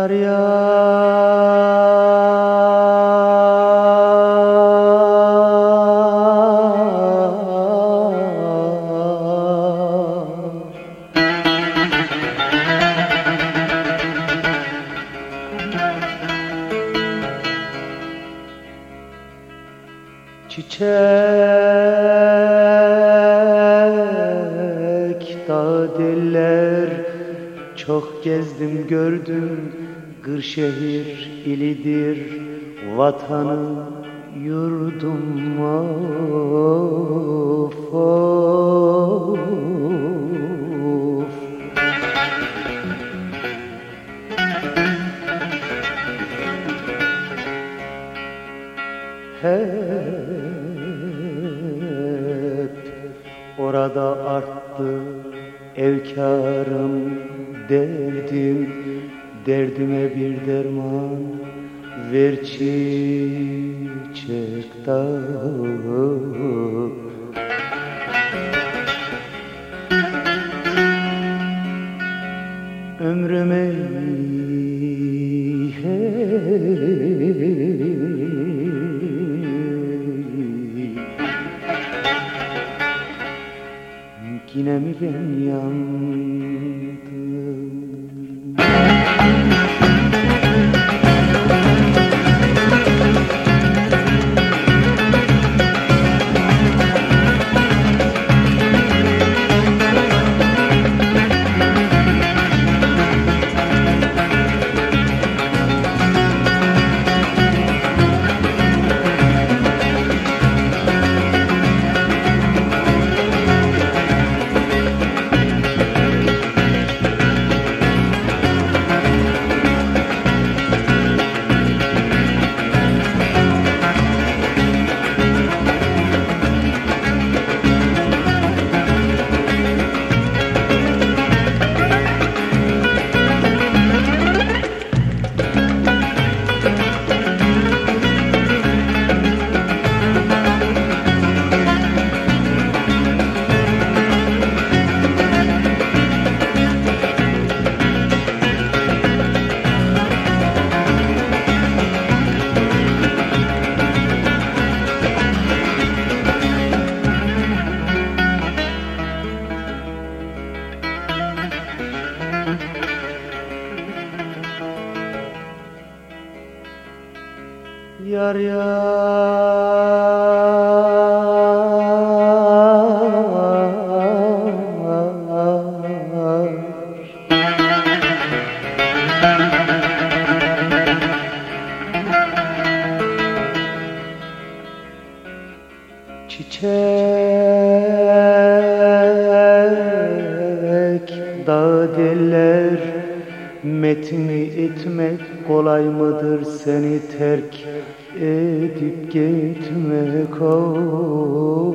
Çiçek dağ diller çok gezdim gördüm Kırşehir ilidir vatanı yurdum of of. Hep orada arttı evkarım derdim derdime bir derman ver çiçek dağı. Ömrüme Yine mi ben yandım Metni etmek kolay mıdır seni terk edip gitmek? Of.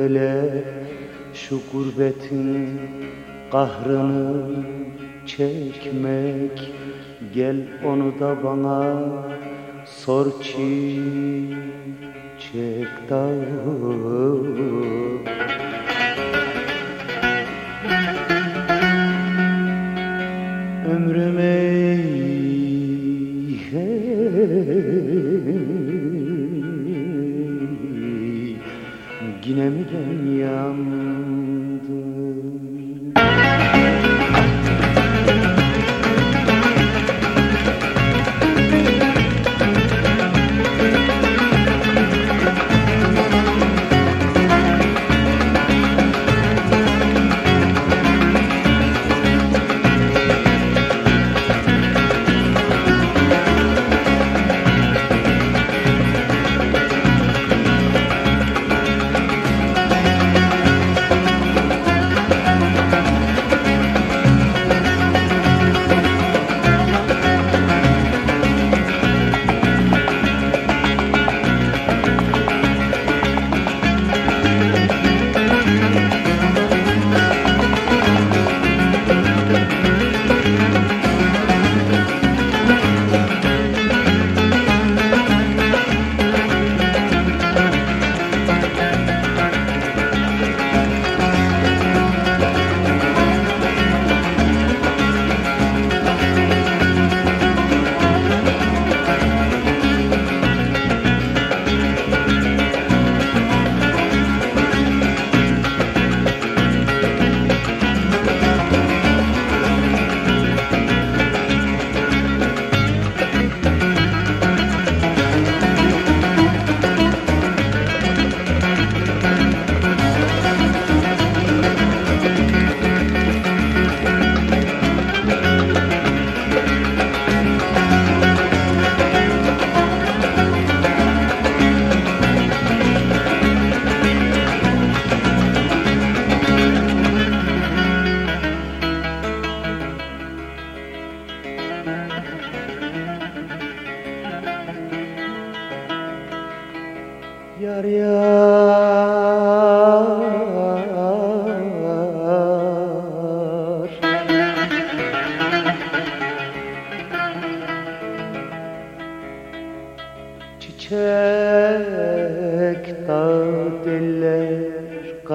Hele şu gurbetin kahrını çekmek Gel onu da bana sor çiçek dağı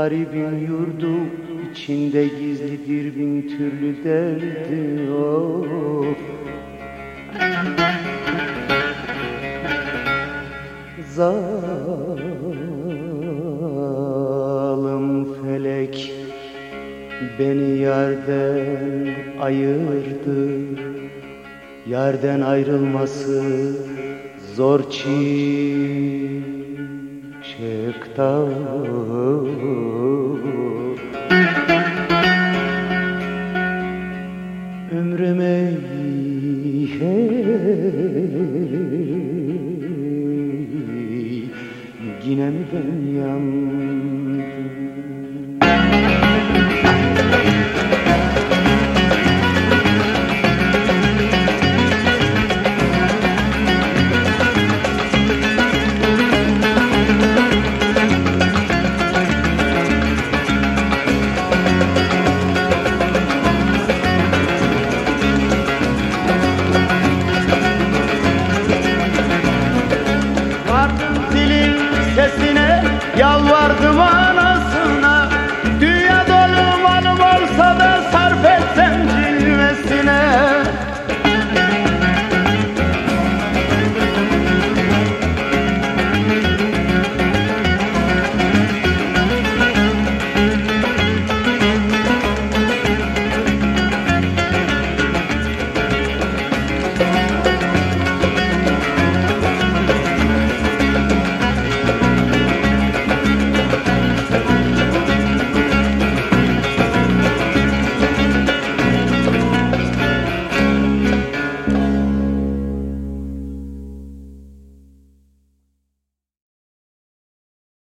Garibin yurdu içinde gizlidir bin türlü derdi of Zalim felek beni yerden ayırdı. Yerden ayrılması zor dağı Ömrüme hey, Yine mi ben yandım